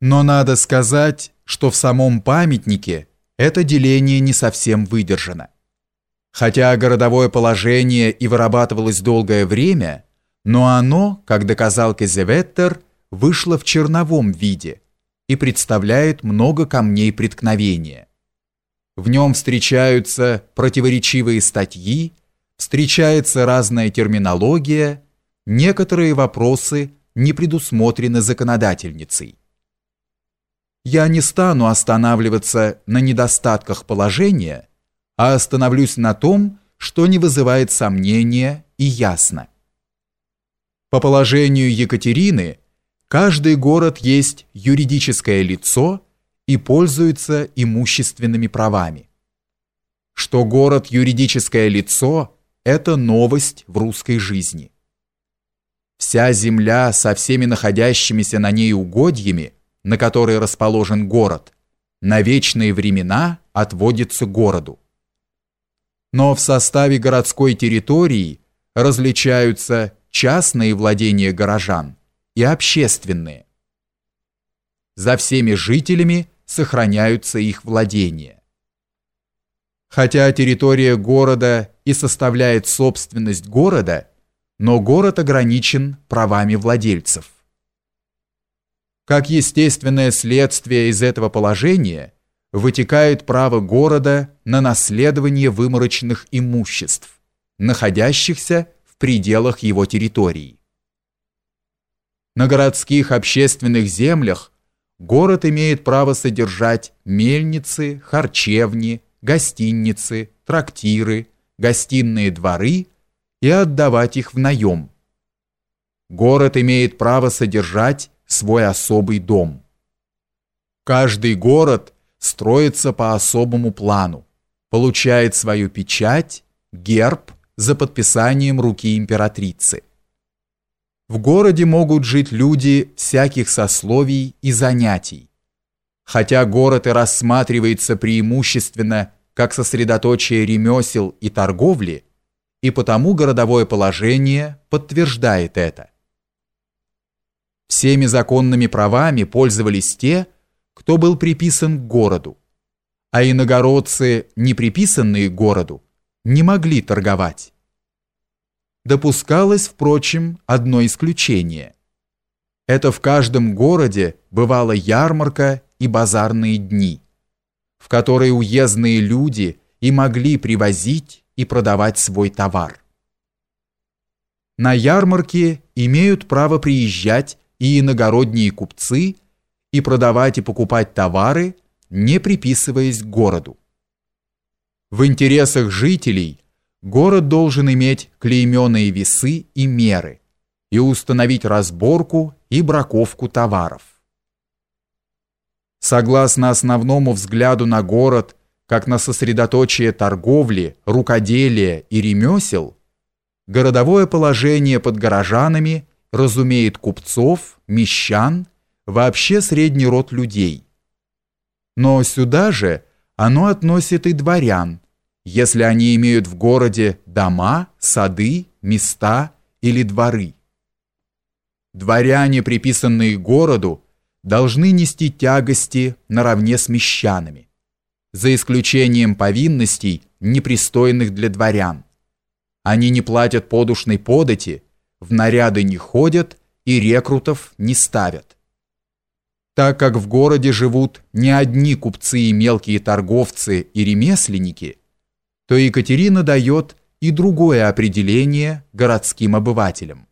Но надо сказать, что в самом памятнике это деление не совсем выдержано. Хотя городовое положение и вырабатывалось долгое время, но оно, как доказал Кезеветтер, вышло в черновом виде и представляет много камней преткновения. В нем встречаются противоречивые статьи, встречается разная терминология, некоторые вопросы не предусмотрены законодательницей. Я не стану останавливаться на недостатках положения, а остановлюсь на том, что не вызывает сомнения и ясно. По положению Екатерины, каждый город есть юридическое лицо и пользуется имущественными правами. Что город юридическое лицо – это новость в русской жизни. Вся земля со всеми находящимися на ней угодьями, на которой расположен город, на вечные времена отводится городу. Но в составе городской территории различаются частные владения горожан и общественные. За всеми жителями – сохраняются их владения. Хотя территория города и составляет собственность города, но город ограничен правами владельцев. Как естественное следствие из этого положения вытекает право города на наследование выморочных имуществ, находящихся в пределах его территории. На городских общественных землях город имеет право содержать мельницы, харчевни, гостиницы, трактиры, гостиные дворы и отдавать их в наем. Город имеет право содержать свой особый дом. Каждый город строится по особому плану, получает свою печать, герб за подписанием руки императрицы. В городе могут жить люди всяких сословий и занятий. Хотя город и рассматривается преимущественно как сосредоточие ремесел и торговли, и потому городовое положение подтверждает это. Всеми законными правами пользовались те, кто был приписан к городу, а иногородцы, не приписанные к городу, не могли торговать. Допускалось, впрочем, одно исключение. Это в каждом городе бывала ярмарка и базарные дни, в которые уездные люди и могли привозить и продавать свой товар. На ярмарке имеют право приезжать и иногородние купцы и продавать и покупать товары, не приписываясь городу. В интересах жителей – город должен иметь клейменные весы и меры и установить разборку и браковку товаров. Согласно основному взгляду на город, как на сосредоточие торговли, рукоделия и ремесел, городовое положение под горожанами разумеет купцов, мещан, вообще средний род людей. Но сюда же оно относит и дворян, если они имеют в городе дома, сады, места или дворы. Дворяне, приписанные городу, должны нести тягости наравне с мещанами, за исключением повинностей, непристойных для дворян. Они не платят подушной подати, в наряды не ходят и рекрутов не ставят. Так как в городе живут не одни купцы и мелкие торговцы и ремесленники – то Екатерина дает и другое определение городским обывателям.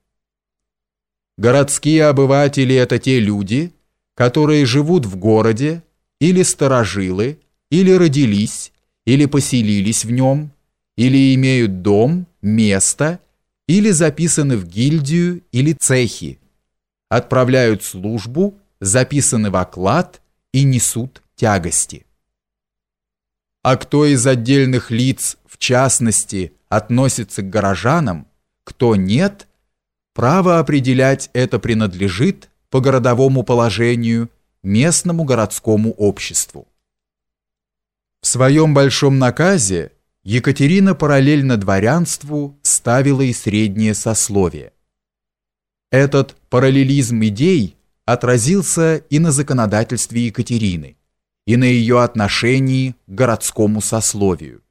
Городские обыватели – это те люди, которые живут в городе, или сторожилы, или родились, или поселились в нем, или имеют дом, место, или записаны в гильдию или цехи, отправляют службу, записаны в оклад и несут тягости а кто из отдельных лиц, в частности, относится к горожанам, кто нет, право определять это принадлежит по городовому положению местному городскому обществу. В своем большом наказе Екатерина параллельно дворянству ставила и среднее сословие. Этот параллелизм идей отразился и на законодательстве Екатерины, и на ее отношении к городскому сословию.